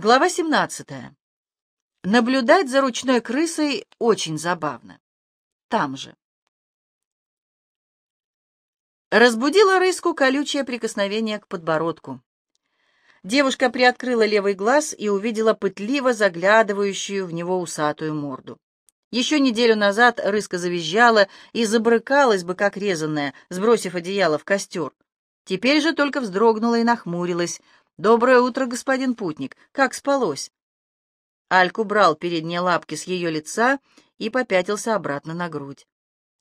Глава 17. Наблюдать за ручной крысой очень забавно. Там же. Разбудила рыску колючее прикосновение к подбородку. Девушка приоткрыла левый глаз и увидела пытливо заглядывающую в него усатую морду. Еще неделю назад рыска завизжала и забрыкалась бы, как резанная, сбросив одеяло в костер. Теперь же только вздрогнула и нахмурилась, «Доброе утро, господин путник. Как спалось?» Альк убрал передние лапки с ее лица и попятился обратно на грудь.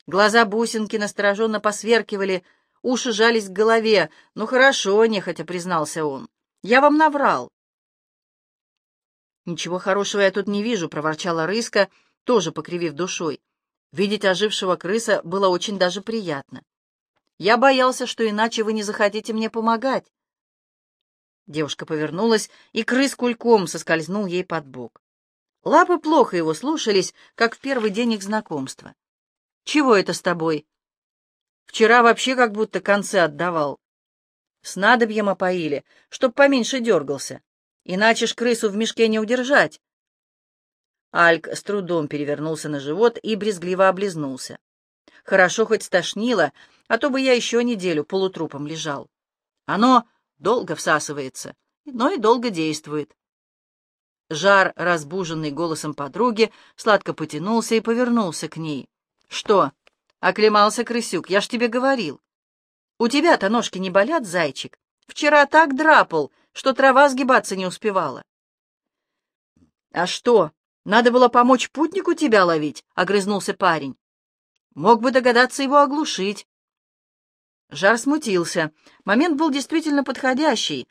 Глаза бусинки настороженно посверкивали, уши жались к голове. «Ну хорошо», — нехотя признался он. «Я вам наврал». «Ничего хорошего я тут не вижу», — проворчала рыска, тоже покривив душой. Видеть ожившего крыса было очень даже приятно. «Я боялся, что иначе вы не захотите мне помогать». Девушка повернулась, и крыс кульком соскользнул ей под бок. Лапы плохо его слушались, как в первый день их знакомства. «Чего это с тобой?» «Вчера вообще как будто концы отдавал. Снадобьем опоили, чтоб поменьше дергался. Иначе ж крысу в мешке не удержать». Альк с трудом перевернулся на живот и брезгливо облизнулся. «Хорошо хоть стошнило, а то бы я еще неделю полутрупом лежал. Оно долго всасывается, но и долго действует. Жар, разбуженный голосом подруги, сладко потянулся и повернулся к ней. «Что?» — оклемался крысюк. «Я ж тебе говорил. У тебя-то ножки не болят, зайчик? Вчера так драпал, что трава сгибаться не успевала». «А что, надо было помочь путнику тебя ловить?» — огрызнулся парень. «Мог бы догадаться его оглушить». Жар смутился. Момент был действительно подходящий,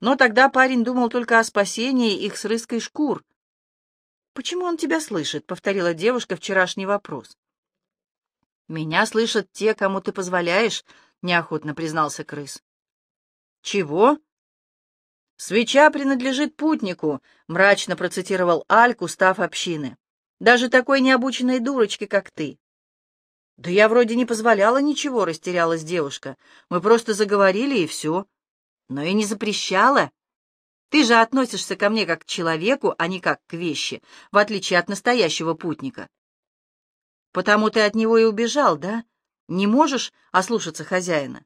но тогда парень думал только о спасении их с рыской шкур. «Почему он тебя слышит?» — повторила девушка вчерашний вопрос. «Меня слышат те, кому ты позволяешь», — неохотно признался крыс. «Чего?» «Свеча принадлежит путнику», — мрачно процитировал Альк, устав общины. «Даже такой необученной дурочке, как ты. «Да я вроде не позволяла ничего», — растерялась девушка. «Мы просто заговорили, и все. Но и не запрещала. Ты же относишься ко мне как к человеку, а не как к вещи, в отличие от настоящего путника. Потому ты от него и убежал, да? Не можешь ослушаться хозяина?»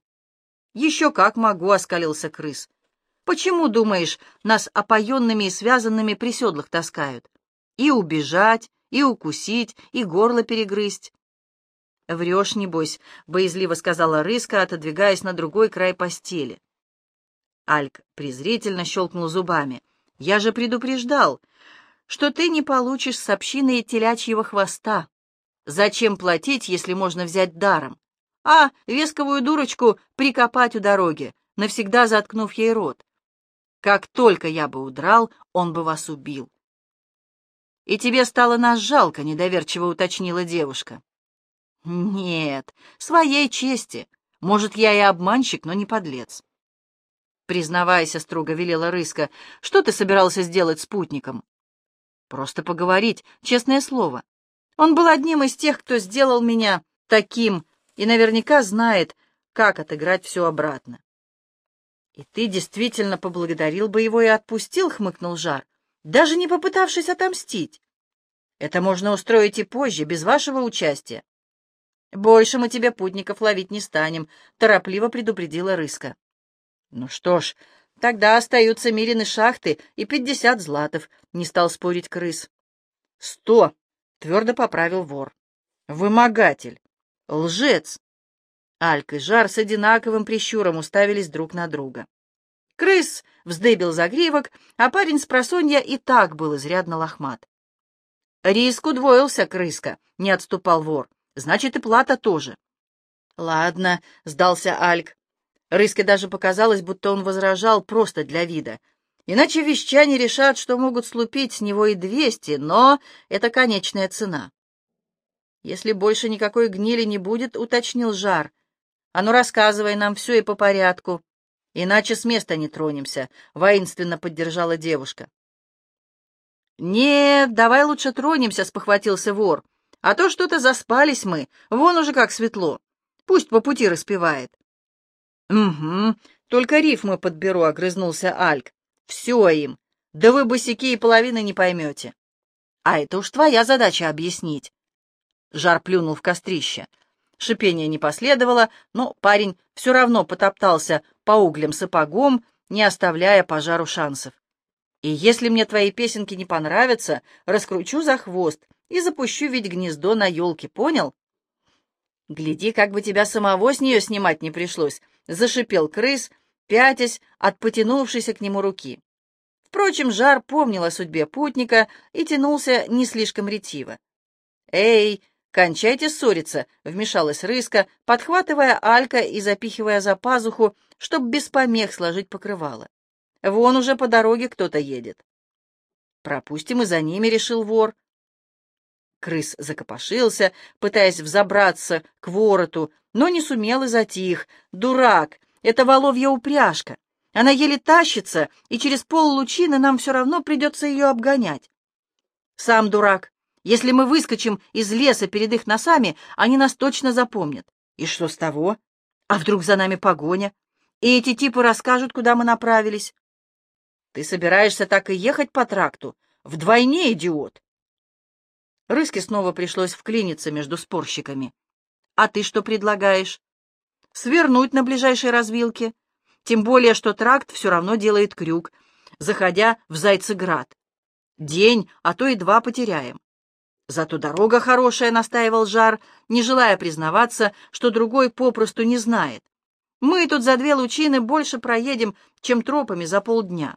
«Еще как могу», — оскалился крыс. «Почему, думаешь, нас опоенными и связанными при седлах таскают? И убежать, и укусить, и горло перегрызть. «Врешь, небось», — боязливо сказала Рыска, отодвигаясь на другой край постели. Альк презрительно щелкнул зубами. «Я же предупреждал, что ты не получишь с общины телячьего хвоста. Зачем платить, если можно взять даром? А весковую дурочку прикопать у дороги, навсегда заткнув ей рот. Как только я бы удрал, он бы вас убил». «И тебе стало нас жалко», — недоверчиво уточнила девушка. Нет, своей чести. Может, я и обманщик, но не подлец. Признавайся, строго велела Рыска, что ты собирался сделать спутником? Просто поговорить, честное слово. Он был одним из тех, кто сделал меня таким, и наверняка знает, как отыграть все обратно. «И ты действительно поблагодарил бы его и отпустил?» — хмыкнул Жар, даже не попытавшись отомстить. «Это можно устроить и позже, без вашего участия. «Больше мы тебе путников ловить не станем», — торопливо предупредила Рыска. «Ну что ж, тогда остаются Мирины шахты и пятьдесят златов», — не стал спорить крыс. «Сто!» — твердо поправил вор. «Вымогатель! Лжец!» Альк и Жар с одинаковым прищуром уставились друг на друга. Крыс вздыбил загривок, а парень с просонья и так был изрядно лохмат. «Риск удвоился, крыска», — не отступал вор. Значит, и плата тоже. Ладно, сдался Альк. Рыске даже показалось, будто он возражал просто для вида. Иначе вещане решат, что могут слупить с него и двести, но это конечная цена. Если больше никакой гнили не будет, уточнил Жар. А ну рассказывай нам все и по порядку. Иначе с места не тронемся, воинственно поддержала девушка. Нет, давай лучше тронемся, спохватился вор. А то что-то заспались мы, вон уже как светло. Пусть по пути распевает. Угу, только рифмы подберу, огрызнулся Альк. Все им. Да вы босики и половины не поймете. А это уж твоя задача объяснить. Жар плюнул в кострище. Шипение не последовало, но парень все равно потоптался по углям сапогом, не оставляя пожару шансов. И если мне твои песенки не понравятся, раскручу за хвост и запущу ведь гнездо на елке, понял? Гляди, как бы тебя самого с нее снимать не пришлось, — зашипел крыс, пятясь от потянувшейся к нему руки. Впрочем, Жар помнил о судьбе путника и тянулся не слишком ретиво. «Эй, кончайте ссориться!» — вмешалась Рыска, подхватывая Алька и запихивая за пазуху, чтоб без помех сложить покрывало. «Вон уже по дороге кто-то едет». «Пропустим и за ними», — решил вор. Крыс закопошился, пытаясь взобраться к вороту, но не сумел и затих. «Дурак! Это воловья упряжка! Она еле тащится, и через поллучины нам все равно придется ее обгонять. Сам дурак. Если мы выскочим из леса перед их носами, они нас точно запомнят. И что с того? А вдруг за нами погоня? И эти типы расскажут, куда мы направились. Ты собираешься так и ехать по тракту? Вдвойне, идиот! Рыске снова пришлось вклиниться между спорщиками. А ты что предлагаешь? Свернуть на ближайшей развилке? Тем более, что тракт все равно делает крюк, заходя в Зайцеград. День, а то и два потеряем. Зато дорога хорошая, настаивал Жар, не желая признаваться, что другой попросту не знает. Мы тут за две лучины больше проедем, чем тропами за полдня.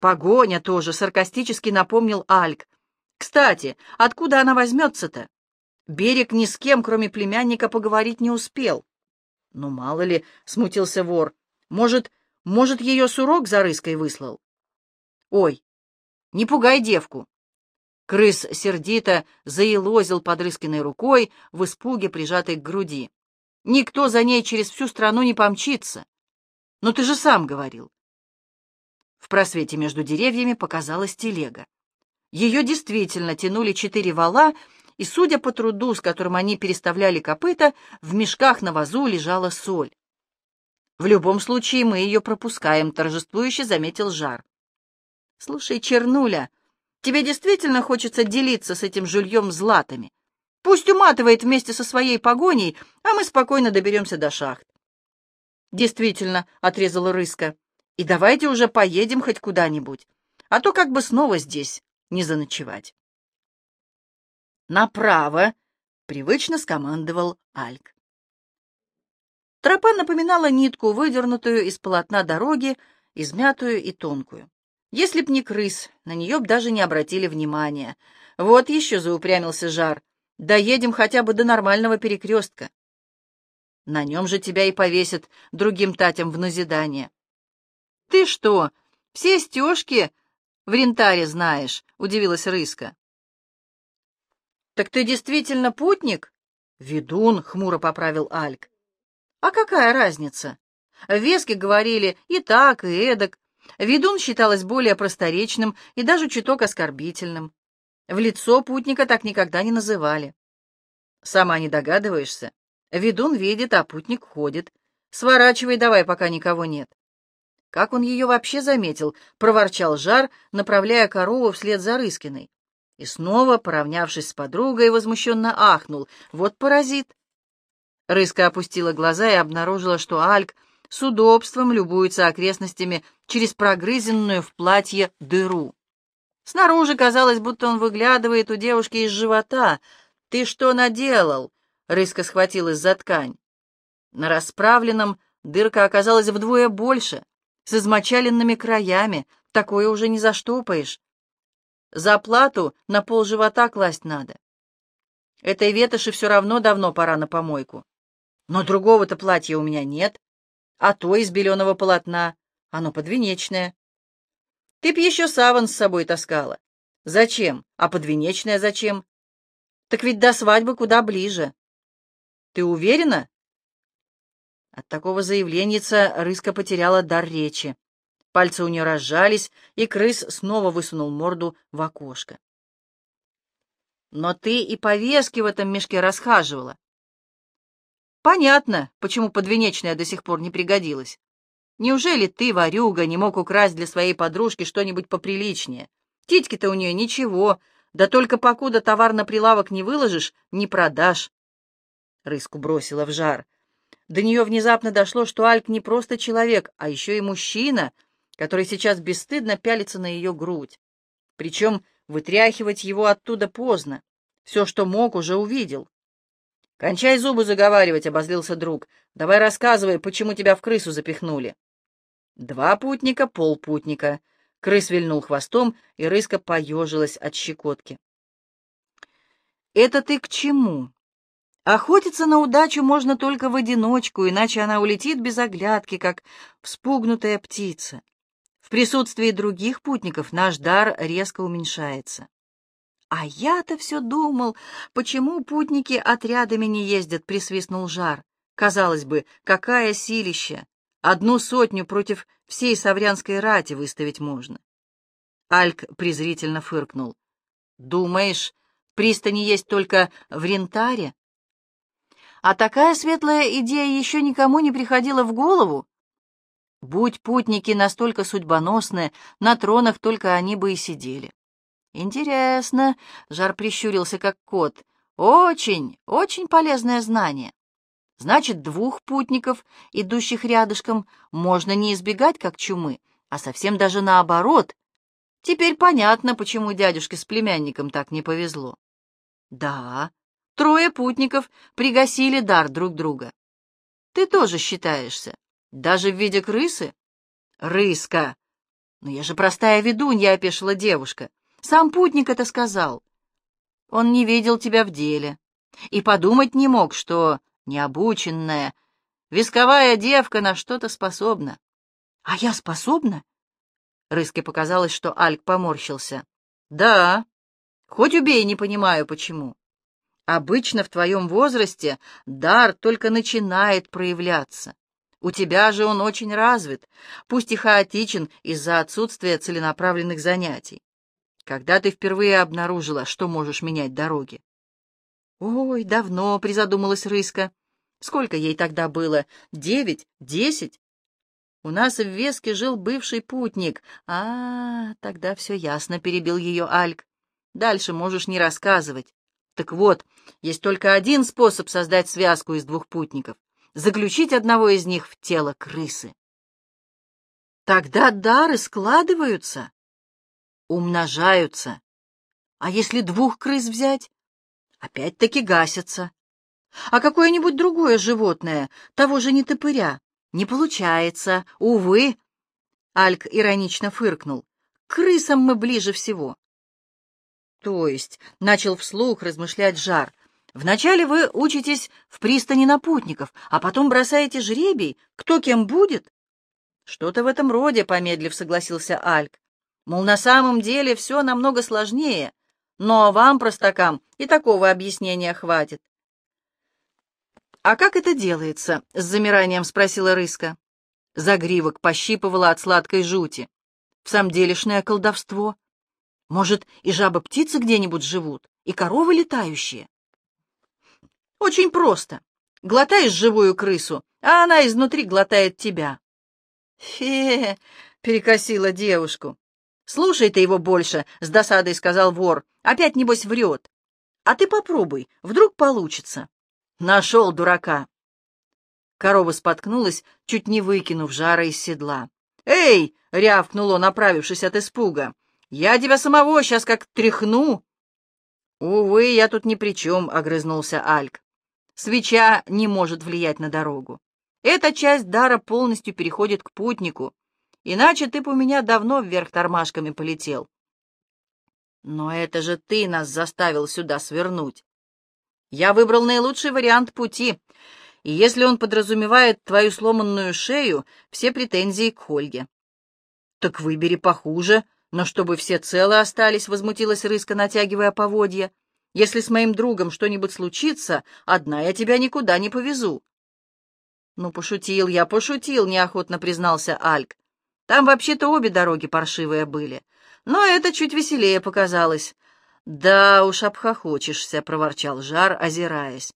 Погоня тоже, саркастически напомнил Альк. Кстати, откуда она возьмется-то? Берег ни с кем, кроме племянника, поговорить не успел. Ну, мало ли, смутился вор. Может, может, ее сурок за рыской выслал? Ой, не пугай девку. Крыс сердито заелозил под рыскиной рукой, в испуге прижатой к груди. Никто за ней через всю страну не помчится. Но ты же сам говорил. В просвете между деревьями показалась телега. Ее действительно тянули четыре вала, и, судя по труду, с которым они переставляли копыта, в мешках на вазу лежала соль. В любом случае мы ее пропускаем, торжествующе заметил Жар. Слушай, Чернуля, тебе действительно хочется делиться с этим жульем златами? Пусть уматывает вместе со своей погоней, а мы спокойно доберемся до шахт. Действительно, отрезала Рыска. И давайте уже поедем хоть куда-нибудь, а то как бы снова здесь не заночевать. Направо, привычно скомандовал Альк. Тропа напоминала нитку, выдернутую из полотна дороги, измятую и тонкую. Если б не крыс, на нее б даже не обратили внимания. Вот еще заупрямился жар. Доедем хотя бы до нормального перекрестка. На нем же тебя и повесят другим татям в назидание. Ты что, все стежки в рентаре знаешь? — удивилась Рыска. Так ты действительно путник? Ведун, — хмуро поправил Альк. А какая разница? В Веске говорили и так, и эдак. Ведун считалось более просторечным и даже чуток оскорбительным. В лицо путника так никогда не называли. Сама не догадываешься. Ведун видит, а путник ходит. Сворачивай давай, пока никого нет. Как он ее вообще заметил, проворчал Жар, направляя корову вслед за Рыскиной. И снова, поравнявшись с подругой, возмущенно ахнул. Вот паразит. Рыска опустила глаза и обнаружила, что Альк с удобством любуется окрестностями через прогрызенную в платье дыру. Снаружи казалось, будто он выглядывает у девушки из живота. «Ты что наделал?» — Рыска схватилась за ткань. На расправленном дырка оказалась вдвое больше, с измочаленными краями. Такое уже не заштопаешь. За плату на пол живота класть надо. Этой ветоши все равно давно пора на помойку. Но другого-то платья у меня нет, а то из беленого полотна, оно подвенечное. Ты б еще саван с собой таскала. Зачем? А подвенечное зачем? Так ведь до свадьбы куда ближе. Ты уверена? От такого заявленница Рыска потеряла дар речи. Пальцы у нее разжались, и крыс снова высунул морду в окошко. Но ты и повески в этом мешке расхаживала. Понятно, почему подвенечная до сих пор не пригодилась. Неужели ты, ворюга, не мог украсть для своей подружки что-нибудь поприличнее? Титьки-то у нее ничего, да только покуда товар на прилавок не выложишь, не продашь. Рыску бросила в жар. До нее внезапно дошло, что Альк не просто человек, а еще и мужчина, который сейчас бесстыдно пялится на ее грудь. Причем вытряхивать его оттуда поздно. Все, что мог, уже увидел. «Кончай зубы заговаривать», — обозлился друг. «Давай рассказывай, почему тебя в крысу запихнули». «Два путника, полпутника». Крыс вильнул хвостом, и рыска поежилась от щекотки. «Это ты к чему?» Охотиться на удачу можно только в одиночку, иначе она улетит без оглядки, как вспугнутая птица. В присутствии других путников наш дар резко уменьшается. А я-то все думал, почему путники отрядами не ездят, присвистнул жар. Казалось бы, какая силища! Одну сотню против всей саврянской рати выставить можно. Альк презрительно фыркнул. Думаешь, пристани есть только в Рентаре? А такая светлая идея еще никому не приходила в голову. Будь путники настолько судьбоносные, на тронах только они бы и сидели. Интересно, Жар прищурился как кот. Очень, очень полезное знание. Значит, двух путников, идущих рядышком, можно не избегать как чумы, а совсем даже наоборот. Теперь понятно, почему дядюшке с племянником так не повезло. Да, Трое путников пригасили дар друг друга. Ты тоже считаешься, даже в виде крысы? Рыска! Но я же простая ведунья, опешила девушка. Сам путник это сказал. Он не видел тебя в деле и подумать не мог, что необученная, висковая девка на что-то способна. А я способна? Рыске показалось, что Альк поморщился. Да, хоть убей, не понимаю, почему. Обычно в твоем возрасте дар только начинает проявляться. У тебя же он очень развит, пусть и хаотичен из-за отсутствия целенаправленных занятий. Когда ты впервые обнаружила, что можешь менять дороги? Ой, давно, призадумалась Рыска. Сколько ей тогда было? Девять? Десять? У нас в Веске жил бывший путник. А, тогда все ясно, перебил ее Альк. Дальше можешь не рассказывать. Так вот, есть только один способ создать связку из двух путников — заключить одного из них в тело крысы. Тогда дары складываются, умножаются. А если двух крыс взять? Опять-таки гасятся. А какое-нибудь другое животное, того же не топыря, не получается, увы. Альк иронично фыркнул. К крысам мы ближе всего. То есть, начал вслух размышлять Жар, вначале вы учитесь в пристани напутников, а потом бросаете жребий, кто кем будет? Что-то в этом роде, помедлив, согласился Альк. Мол, на самом деле все намного сложнее, но вам, простакам, и такого объяснения хватит. «А как это делается?» — с замиранием спросила Рыска. Загривок пощипывала от сладкой жути. «В самом делешное колдовство. Может, и жабы-птицы где-нибудь живут, и коровы летающие? Очень просто. Глотаешь живую крысу, а она изнутри глотает тебя. Фе, перекосила девушку. Слушай ты его больше, с досадой сказал вор. Опять, небось, врет. А ты попробуй, вдруг получится. Нашел дурака. Корова споткнулась, чуть не выкинув жара из седла. «Эй!» — рявкнул он, оправившись от испуга. Я тебя самого сейчас как тряхну!» «Увы, я тут ни при чем», — огрызнулся Альк. «Свеча не может влиять на дорогу. Эта часть дара полностью переходит к путнику, иначе ты бы у меня давно вверх тормашками полетел». «Но это же ты нас заставил сюда свернуть. Я выбрал наилучший вариант пути, и если он подразумевает твою сломанную шею, все претензии к Хольге». «Так выбери похуже», «Но чтобы все целы остались», — возмутилась Рыска, натягивая поводья. «Если с моим другом что-нибудь случится, одна я тебя никуда не повезу». «Ну, пошутил я, пошутил», — неохотно признался Альк. «Там вообще-то обе дороги паршивые были. Но это чуть веселее показалось». «Да уж, обхохочешься», — проворчал Жар, озираясь.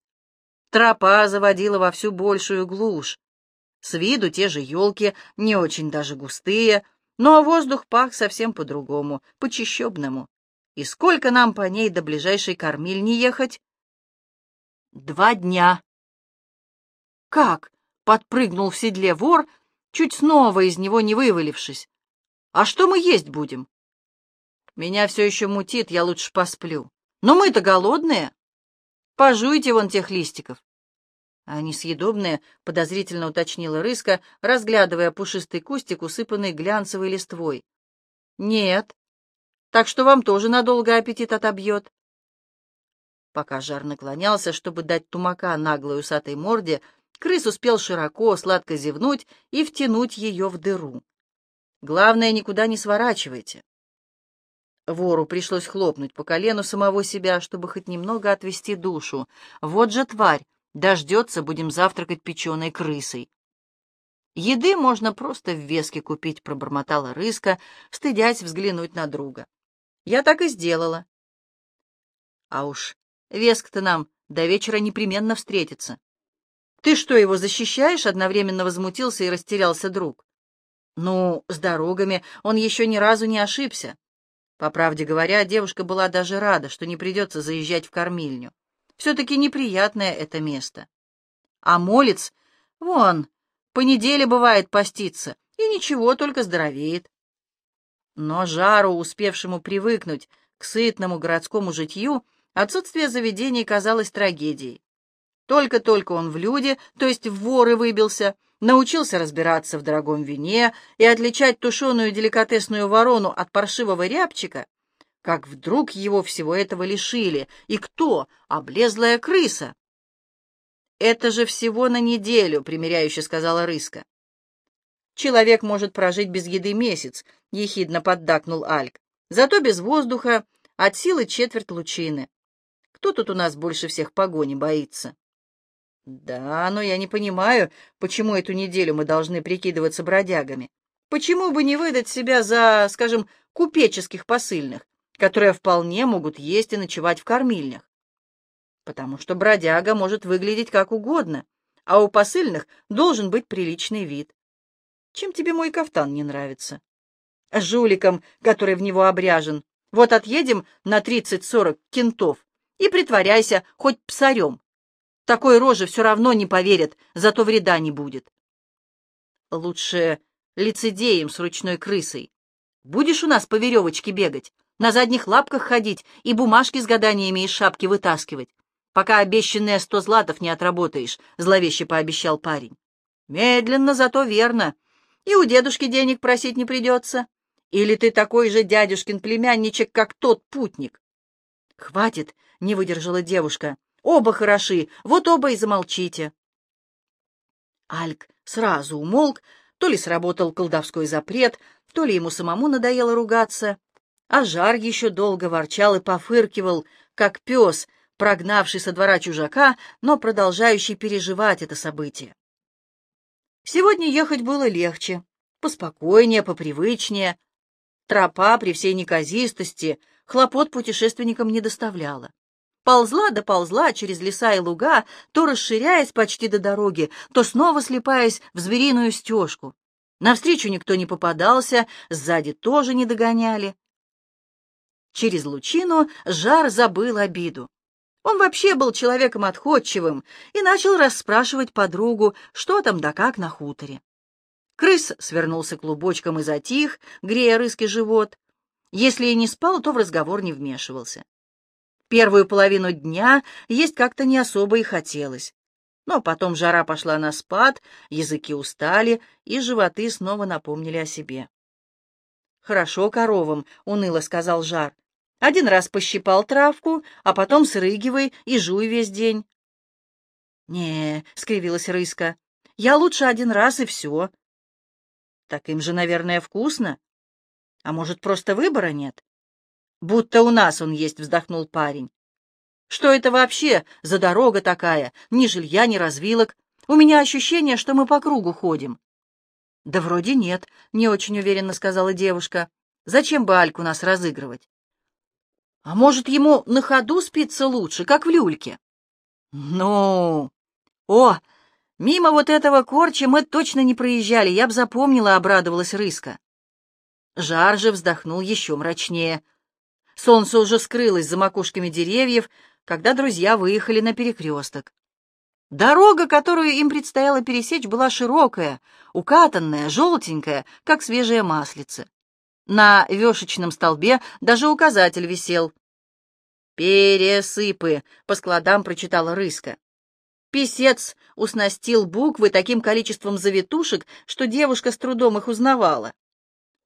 Тропа заводила во всю большую глушь. С виду те же елки, не очень даже густые, но воздух пах совсем по-другому, по-чищебному. И сколько нам по ней до ближайшей кормильни ехать? Два дня. Как? Подпрыгнул в седле вор, чуть снова из него не вывалившись. А что мы есть будем? Меня все еще мутит, я лучше посплю. Но мы-то голодные. Пожуйте вон тех листиков. «Они съедобные», — подозрительно уточнила рыска, разглядывая пушистый кустик, усыпанный глянцевой листвой. «Нет. Так что вам тоже надолго аппетит отобьет». Пока жар наклонялся, чтобы дать тумака наглой усатой морде, крыс успел широко, сладко зевнуть и втянуть ее в дыру. «Главное, никуда не сворачивайте». Вору пришлось хлопнуть по колену самого себя, чтобы хоть немного отвести душу. «Вот же тварь!» Дождется, будем завтракать печеной крысой. Еды можно просто в веске купить, пробормотала рыска, стыдясь взглянуть на друга. Я так и сделала. А уж веск-то нам до вечера непременно встретится. Ты что, его защищаешь? Одновременно возмутился и растерялся друг. Ну, с дорогами он еще ни разу не ошибся. По правде говоря, девушка была даже рада, что не придется заезжать в кормильню. Все-таки неприятное это место. А молец, вон, по неделе бывает поститься, и ничего, только здоровеет. Но жару, успевшему привыкнуть к сытному городскому житью, отсутствие заведений казалось трагедией. Только-только он в люди, то есть в воры выбился, научился разбираться в дорогом вине и отличать тушеную деликатесную ворону от паршивого рябчика, как вдруг его всего этого лишили. И кто? Облезлая крыса. «Это же всего на неделю», — примиряюще сказала Рыска. «Человек может прожить без еды месяц», — ехидно поддакнул Альк. «Зато без воздуха от силы четверть лучины. Кто тут у нас больше всех погони боится?» «Да, но я не понимаю, почему эту неделю мы должны прикидываться бродягами. Почему бы не выдать себя за, скажем, купеческих посыльных, которые вполне могут есть и ночевать в кормильнях. Потому что бродяга может выглядеть как угодно, а у посыльных должен быть приличный вид. Чем тебе мой кафтан не нравится? Жуликом, который в него обряжен. Вот отъедем на тридцать-сорок кентов и притворяйся хоть псарем. Такой рожи все равно не поверят, зато вреда не будет. Лучше лицедеем с ручной крысой. Будешь у нас по веревочке бегать, на задних лапках ходить и бумажки с гаданиями из шапки вытаскивать, пока обещанные сто златов не отработаешь, — зловеще пообещал парень. Медленно, зато верно. И у дедушки денег просить не придется. Или ты такой же дядюшкин племянничек, как тот путник? Хватит, — не выдержала девушка. Оба хороши, вот оба и замолчите. Альк сразу умолк, то ли сработал колдовской запрет, то ли ему самому надоело ругаться, а жар еще долго ворчал и пофыркивал, как пес, прогнавший со двора чужака, но продолжающий переживать это событие. Сегодня ехать было легче, поспокойнее, попривычнее. Тропа при всей неказистости хлопот путешественникам не доставляла. Ползла да ползла через леса и луга, то расширяясь почти до дороги, то снова слепаясь в звериную стежку. Навстречу никто не попадался, сзади тоже не догоняли. Через лучину Жар забыл обиду. Он вообще был человеком отходчивым и начал расспрашивать подругу, что там да как на хуторе. Крыс свернулся клубочком и затих, грея рыский живот. Если и не спал, то в разговор не вмешивался. Первую половину дня есть как-то не особо и хотелось. Но потом жара пошла на спад, языки устали, и животы снова напомнили о себе. «Хорошо коровам», — уныло сказал жар. Один раз пощипал травку, а потом срыгивай и жуй весь день. «Не», — скривилась рыска, — «я лучше один раз и все». «Так им же, наверное, вкусно. А может, просто выбора нет?» «Будто у нас он есть», — вздохнул парень. «Что это вообще за дорога такая? Ни жилья, ни развилок. У меня ощущение, что мы по кругу ходим». «Да вроде нет», — не очень уверенно сказала девушка. «Зачем бы Альку нас разыгрывать?» А может, ему на ходу спится лучше, как в люльке? Ну, о, Мимо вот этого корча мы точно не проезжали, я б запомнила, — обрадовалась Рыска. Жар же вздохнул еще мрачнее. Солнце уже скрылось за макушками деревьев, когда друзья выехали на перекресток. Дорога, которую им предстояло пересечь, была широкая, укатанная, желтенькая, как свежее маслице. На вешечном столбе даже указатель висел. «Пересыпы», — по складам прочитала Рыска. Песец уснастил буквы таким количеством завитушек, что девушка с трудом их узнавала.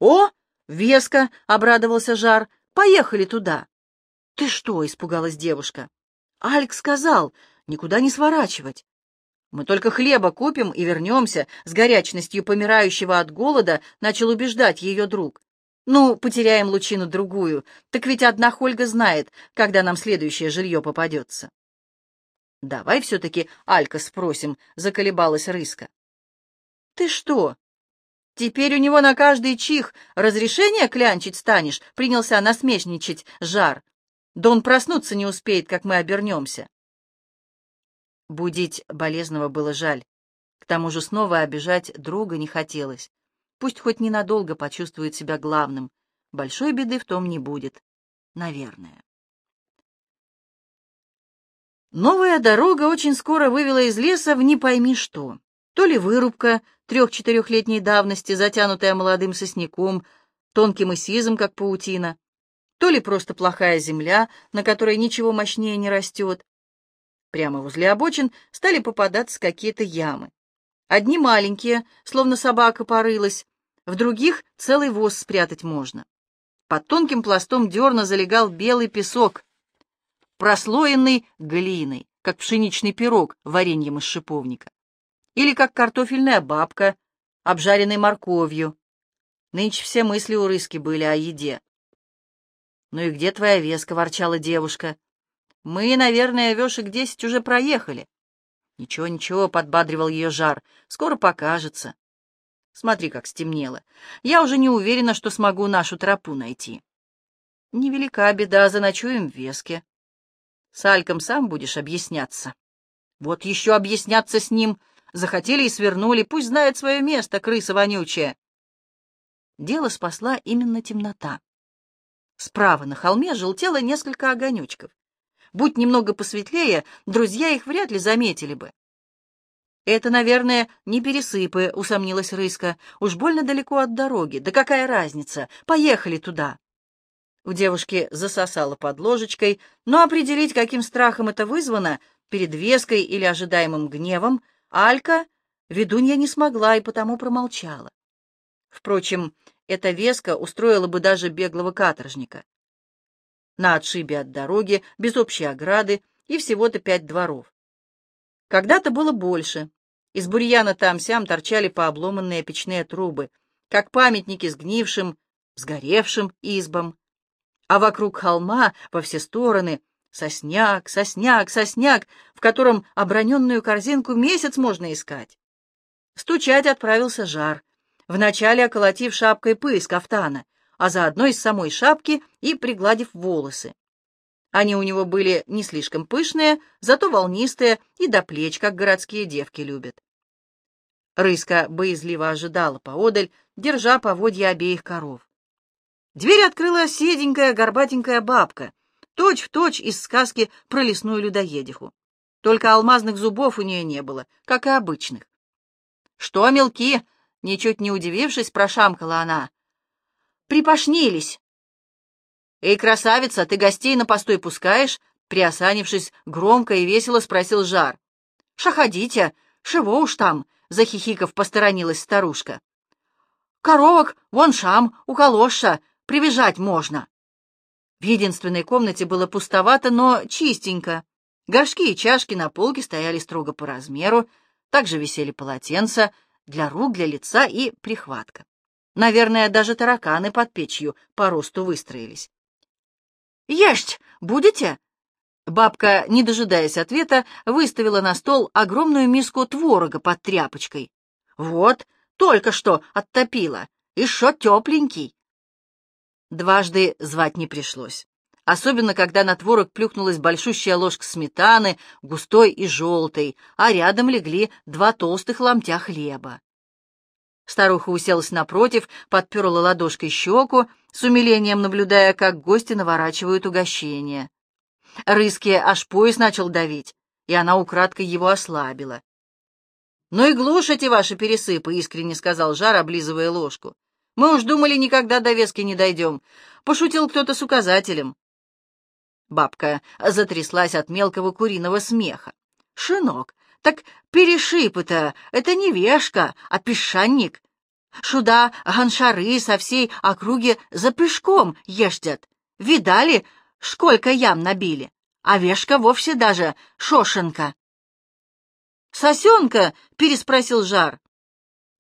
«О, веско!» — обрадовался Жар. «Поехали туда!» «Ты что?» — испугалась девушка. «Альк сказал, никуда не сворачивать. Мы только хлеба купим и вернемся, с горячностью помирающего от голода начал убеждать ее друг. Ну, потеряем лучину-другую, так ведь одна Хольга знает, когда нам следующее жилье попадется. Давай все-таки Алька спросим, заколебалась Рыска. Ты что? Теперь у него на каждый чих разрешение клянчить станешь, принялся насмешничать Жар. Да он проснуться не успеет, как мы обернемся. Будить болезного было жаль. К тому же снова обижать друга не хотелось. Пусть хоть ненадолго почувствует себя главным. Большой беды в том не будет. Наверное. Новая дорога очень скоро вывела из леса в не пойми что. То ли вырубка трех-четырехлетней давности, затянутая молодым сосняком, тонким и сизым, как паутина, то ли просто плохая земля, на которой ничего мощнее не растет, Прямо возле обочин стали попадаться какие-то ямы. Одни маленькие, словно собака порылась, в других целый воз спрятать можно. Под тонким пластом дерна залегал белый песок, прослоенный глиной, как пшеничный пирог вареньем из шиповника. Или как картофельная бабка, обжаренной морковью. Нынче все мысли у Рыски были о еде. «Ну и где твоя веска?» — ворчала девушка. Мы, наверное, вешек десять уже проехали. Ничего, ничего, подбадривал ее жар. Скоро покажется. Смотри, как стемнело. Я уже не уверена, что смогу нашу тропу найти. Невелика беда, заночуем в Веске. С Альком сам будешь объясняться. Вот еще объясняться с ним. Захотели и свернули, пусть знает свое место, крыса вонючая. Дело спасла именно темнота. Справа на холме желтело несколько огонечков. Будь немного посветлее, друзья их вряд ли заметили бы. «Это, наверное, не пересыпы», — усомнилась Рыска. «Уж больно далеко от дороги. Да какая разница? Поехали туда». У девушки засосало под ложечкой, но определить, каким страхом это вызвано, перед веской или ожидаемым гневом, Алька ведунья не смогла и потому промолчала. Впрочем, эта веска устроила бы даже беглого каторжника на отшибе от дороги, без общей ограды и всего-то пять дворов. Когда-то было больше. Из бурьяна там-сям торчали пообломанные печные трубы, как памятники сгнившим, сгоревшим избам. А вокруг холма во все стороны сосняк, сосняк, сосняк, в котором оброненную корзинку месяц можно искать. Стучать отправился жар, вначале околотив шапкой пыль с кафтана, а заодно из самой шапки и пригладив волосы. Они у него были не слишком пышные, зато волнистые и до плеч, как городские девки любят. Рыска боязливо ожидала поодаль, держа поводья обеих коров. Дверь открыла седенькая горбатенькая бабка, точь-в-точь точь из сказки про лесную людоедиху. Только алмазных зубов у нее не было, как и обычных. «Что, мелки?» — ничуть не удивившись, прошамкала она. Припошнились. «Эй, красавица, ты гостей на постой пускаешь?» Приосанившись, громко и весело спросил Жар. «Шаходите, шего уж там?» — захихиков посторонилась старушка. «Коровок вон шам, у калоша, прибежать можно». В единственной комнате было пустовато, но чистенько. Горшки и чашки на полке стояли строго по размеру, также висели полотенца для рук, для лица и прихватка. Наверное, даже тараканы под печью по росту выстроились. «Есть будете?» Бабка, не дожидаясь ответа, выставила на стол огромную миску творога под тряпочкой. «Вот, только что оттопила, шо тепленький». Дважды звать не пришлось. особенно когда на творог плюхнулась большущая ложка сметаны, густой и желтой, а рядом легли два толстых ломтя хлеба. Старуха уселась напротив, подперла ладошкой щеку, с умилением наблюдая, как гости наворачивают угощение. Рыски аж пояс начал давить, и она украдкой его ослабила. «Ну и глушь эти ваши пересыпы», — искренне сказал Жар, облизывая ложку. «Мы уж думали, никогда до вески не дойдем. Пошутил кто-то с указателем». Бабка затряслась от мелкого куриного смеха. «Шинок, так перешипы-то это не вешка, а песчаник. Шуда ганшары со всей округи за пешком ездят. Видали, сколько ям набили? А вешка вовсе даже шошенка. «Сосенка?» — переспросил Жар.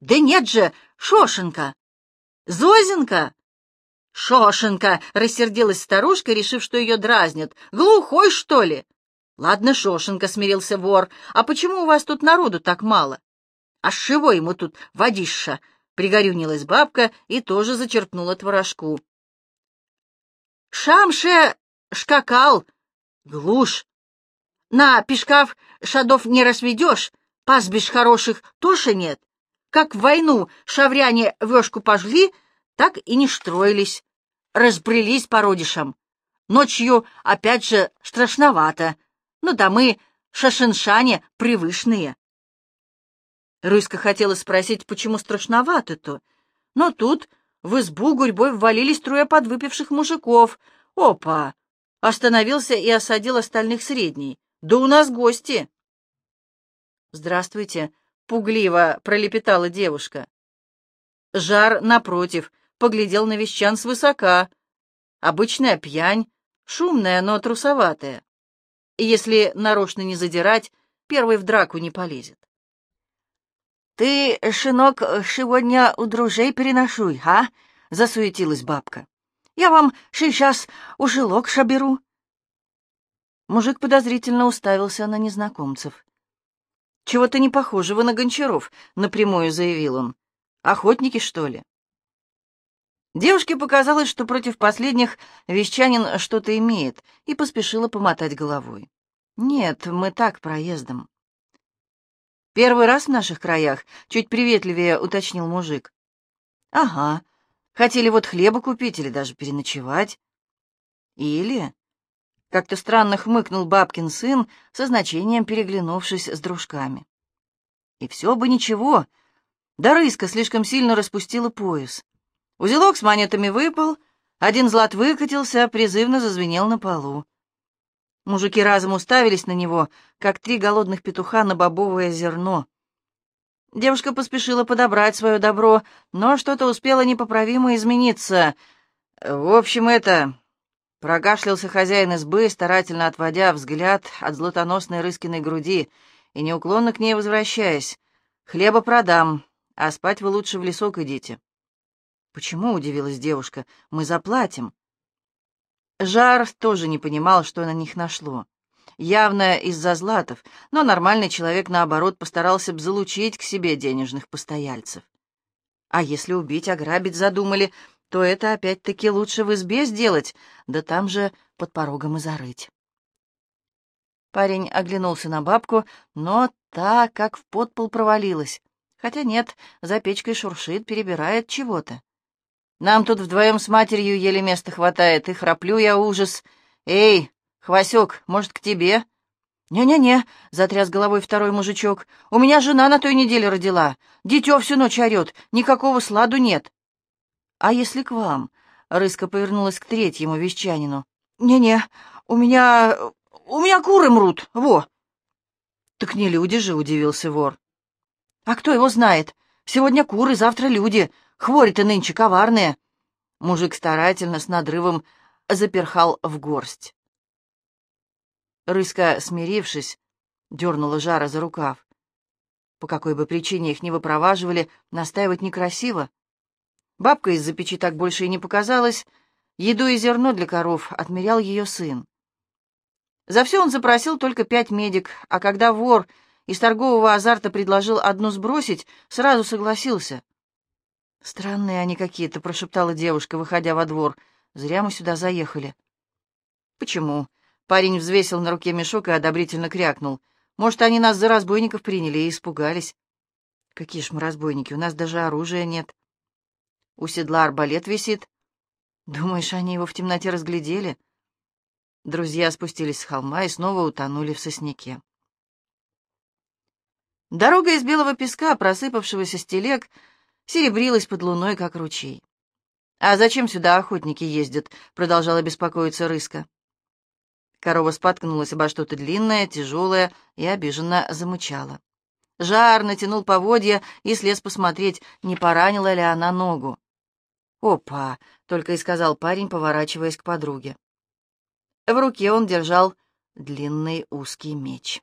«Да нет же, Шошенка!» «Зозенька?» «Шошенка!» — рассердилась старушка, решив, что ее дразнят. «Глухой, что ли?» «Ладно, Шошенка», — смирился вор. «А почему у вас тут народу так мало?» «А чего ему тут водища?» — пригорюнилась бабка и тоже зачерпнула творожку. «Шамше шкакал! Глушь! На пешкав шадов не разведешь, пастбищ хороших тоже нет. Как в войну шавряне вешку пожгли, так и не строились, разбрелись породишам. Ночью, опять же, страшновато, но да мы, шашиншане, привычные. Рыска хотела спросить, почему страшновато-то, но тут в избу гурьбой ввалились трое подвыпивших мужиков. Опа! Остановился и осадил остальных средней. «Да у нас гости!» «Здравствуйте!» — пугливо пролепетала девушка. Жар, напротив, поглядел на вещан свысока. Обычная пьянь, шумная, но трусоватая. Если нарочно не задирать, первый в драку не полезет. «Ты, шинок, сегодня у друзей переношуй, а?» — засуетилась бабка. «Я вам сейчас ушелок шаберу». Мужик подозрительно уставился на незнакомцев. «Чего-то не похожего на Гончаров», — напрямую заявил он. «Охотники, что ли?» Девушке показалось, что против последних вещанин что-то имеет, и поспешила помотать головой. «Нет, мы так, проездом». «Первый раз в наших краях?» — чуть приветливее уточнил мужик. «Ага. Хотели вот хлеба купить или даже переночевать». «Или...» Как-то странно хмыкнул бабкин сын, со значением переглянувшись с дружками. И все бы ничего. Да рыска слишком сильно распустила пояс. Узелок с монетами выпал, один злат выкатился, призывно зазвенел на полу. Мужики разом уставились на него, как три голодных петуха на бобовое зерно. Девушка поспешила подобрать свое добро, но что-то успело непоправимо измениться. В общем, это... Прокашлялся хозяин избы, старательно отводя взгляд от златоносной Рыскиной груди и неуклонно к ней возвращаясь. «Хлеба продам, а спать вы лучше в лесок идите». «Почему?» — удивилась девушка. «Мы заплатим». Жар тоже не понимал, что на них нашло. Явно из-за златов, но нормальный человек, наоборот, постарался бы залучить к себе денежных постояльцев. А если убить, ограбить задумали, то это опять-таки лучше в избе сделать, да там же под порогом и зарыть. Парень оглянулся на бабку, но та как в подпол провалилась. Хотя нет, за печкой шуршит, перебирает чего-то. Нам тут вдвоем с матерью еле места хватает, и храплю я ужас. Эй, Хвасек, может, к тебе? «Не-не-не», — затряс головой второй мужичок, — «у меня жена на той неделе родила. Дитё всю ночь орёт, никакого сладу нет». «А если к вам?» — Рыска повернулась к третьему вещанину. «Не-не, у меня... у меня куры мрут, во!» «Так не люди же», — удивился вор. «А кто его знает? Сегодня куры, завтра люди. Хвори-то нынче коварные». Мужик старательно, с надрывом, заперхал в горсть. Рыска, смирившись, дернула Жара за рукав. По какой бы причине их не выпроваживали, настаивать некрасиво. Бабка из-за печи так больше и не показалась. Еду и зерно для коров отмерял ее сын. За все он запросил только пять медик, а когда вор из торгового азарта предложил одну сбросить, сразу согласился. «Странные они какие-то», — прошептала девушка, выходя во двор. «Зря мы сюда заехали». «Почему?» Парень взвесил на руке мешок и одобрительно крякнул. «Может, они нас за разбойников приняли и испугались?» «Какие ж мы разбойники, у нас даже оружия нет». «У седла арбалет висит». «Думаешь, они его в темноте разглядели?» Друзья спустились с холма и снова утонули в сосняке. Дорога из белого песка, просыпавшегося с телег, серебрилась под луной, как ручей. «А зачем сюда охотники ездят?» — продолжала беспокоиться Рыска. Корова споткнулась обо что-то длинное, тяжелое и обиженно замычала. Жар натянул поводья и слез посмотреть, не поранила ли она ногу. «Опа!» — только и сказал парень, поворачиваясь к подруге. В руке он держал длинный узкий меч.